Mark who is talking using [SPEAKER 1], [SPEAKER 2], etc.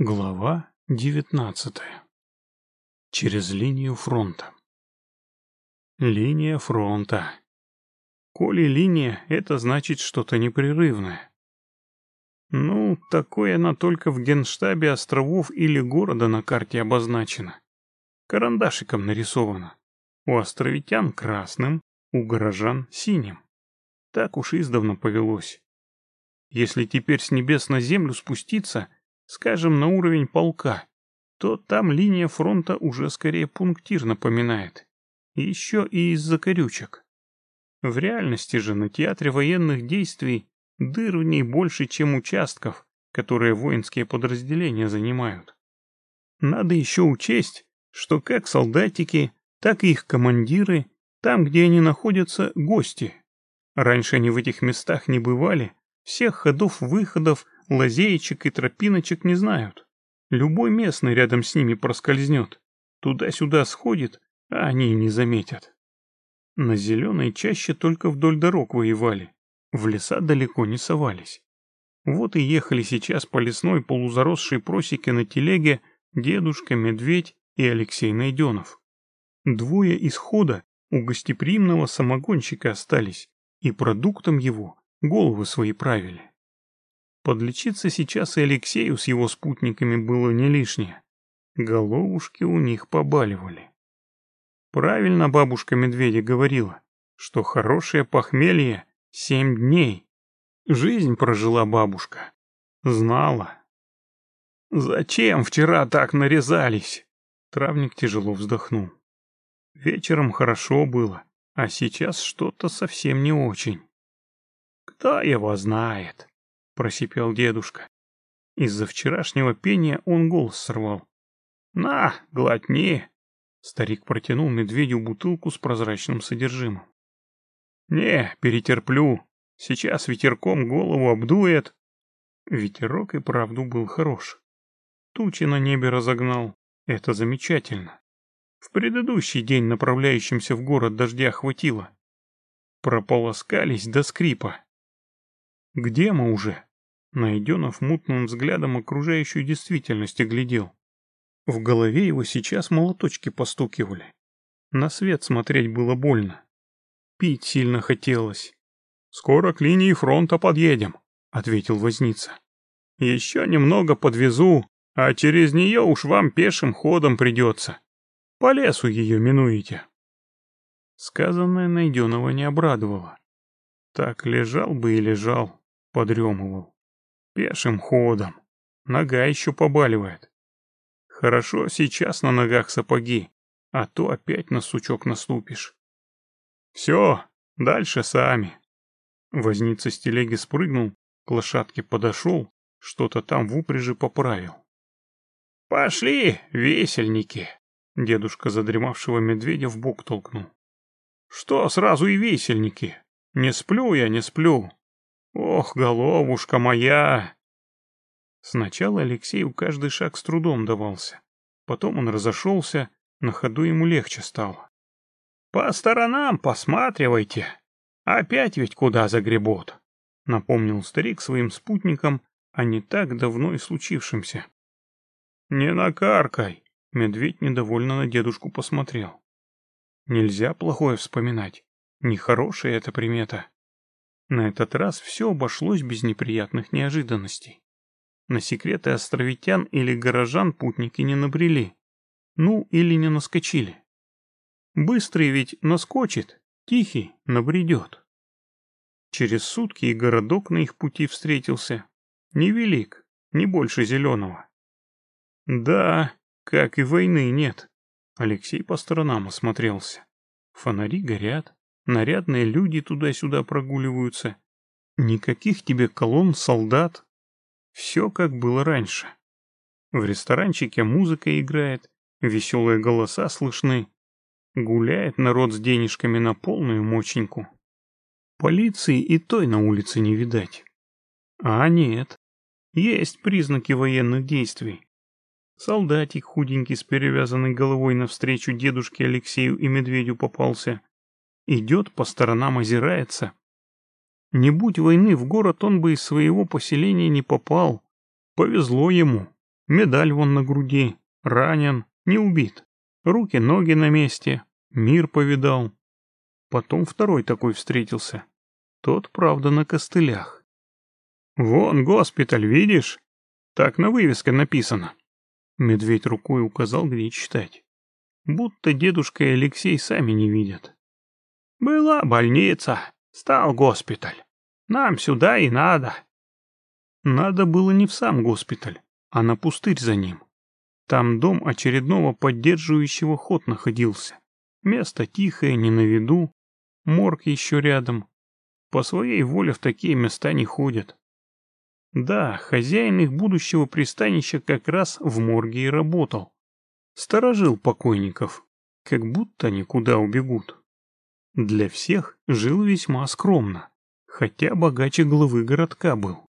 [SPEAKER 1] Глава девятнадцатая. Через линию фронта. Линия фронта. Коли линия, это значит что-то непрерывное. Ну, такое она только в генштабе островов или города на карте обозначена. Карандашиком нарисована. У островитян красным, у горожан синим. Так уж издавна повелось. Если теперь с небес на землю спуститься — скажем, на уровень полка, то там линия фронта уже скорее пунктир напоминает. Еще и из-за корючек. В реальности же на театре военных действий дыр в ней больше, чем участков, которые воинские подразделения занимают. Надо еще учесть, что как солдатики, так и их командиры, там, где они находятся, гости. Раньше они в этих местах не бывали, всех ходов-выходов Лазеечек и тропиночек не знают. Любой местный рядом с ними проскользнет. Туда-сюда сходит, а они не заметят. На зеленой чаще только вдоль дорог воевали. В леса далеко не совались. Вот и ехали сейчас по лесной полузаросшей просеке на телеге дедушка, медведь и Алексей Найденов. Двое из хода у гостеприимного самогонщика остались, и продуктом его головы свои правили. Подлечиться сейчас и Алексею с его спутниками было не лишнее. Головушки у них побаливали. Правильно бабушка медведя говорила, что хорошее похмелье — семь дней. Жизнь прожила бабушка. Знала. «Зачем вчера так нарезались?» Травник тяжело вздохнул. Вечером хорошо было, а сейчас что-то совсем не очень. Кто его знает? Просипел дедушка. Из-за вчерашнего пения он голос сорвал. «На, глотни!» Старик протянул медведю бутылку с прозрачным содержимым. «Не, перетерплю. Сейчас ветерком голову обдует». Ветерок и правду был хорош. Тучи на небе разогнал. Это замечательно. В предыдущий день направляющимся в город дождя хватило. Прополоскались до скрипа. «Где мы уже?» Найденов мутным взглядом окружающую действительность оглядел. В голове его сейчас молоточки постукивали. На свет смотреть было больно. Пить сильно хотелось. «Скоро к линии фронта подъедем», — ответил возница. «Еще немного подвезу, а через нее уж вам пешим ходом придется. По лесу ее минуете». Сказанное Найденова не обрадовало. Так лежал бы и лежал, подремывал. Пешим ходом. Нога еще побаливает. Хорошо сейчас на ногах сапоги, а то опять на сучок наступишь. Все, дальше сами. Возница с телеги спрыгнул, к лошадке подошел, что-то там в упряжи поправил. «Пошли, весельники!» Дедушка задремавшего медведя в бок толкнул. «Что сразу и весельники? Не сплю я, не сплю. Ох, головушка моя! Сначала Алексею каждый шаг с трудом давался. Потом он разошелся, на ходу ему легче стало. «По сторонам посматривайте. Опять ведь куда загребут», — напомнил старик своим спутникам а не так давно и случившемся. «Не накаркай», — медведь недовольно на дедушку посмотрел. «Нельзя плохое вспоминать. Нехорошая эта примета. На этот раз все обошлось без неприятных неожиданностей. На секреты островитян или горожан путники не набрели. Ну, или не наскочили. Быстрый ведь наскочит, тихий набредет. Через сутки и городок на их пути встретился. Невелик, не больше зеленого. Да, как и войны нет. Алексей по сторонам осмотрелся. Фонари горят, нарядные люди туда-сюда прогуливаются. Никаких тебе колонн солдат. Все как было раньше. В ресторанчике музыка играет, веселые голоса слышны. Гуляет народ с денежками на полную моченьку. Полиции и той на улице не видать. А нет, есть признаки военных действий. Солдатик худенький с перевязанной головой навстречу дедушке Алексею и медведю попался. Идет по сторонам, озирается. Не будь войны в город, он бы из своего поселения не попал. Повезло ему. Медаль вон на груди, ранен, не убит. Руки-ноги на месте, мир повидал. Потом второй такой встретился. Тот, правда, на костылях. «Вон госпиталь, видишь? Так на вывеске написано». Медведь рукой указал, где читать. Будто дедушка и Алексей сами не видят. «Была больница, стал госпиталь. Нам сюда и надо». Надо было не в сам госпиталь, а на пустырь за ним. Там дом очередного поддерживающего ход находился. Место тихое, не на виду, морг еще рядом. По своей воле в такие места не ходят. Да, хозяин их будущего пристанища как раз в морге и работал. Сторожил покойников, как будто никуда убегут. Для всех жил весьма скромно, хотя богаче главы городка был.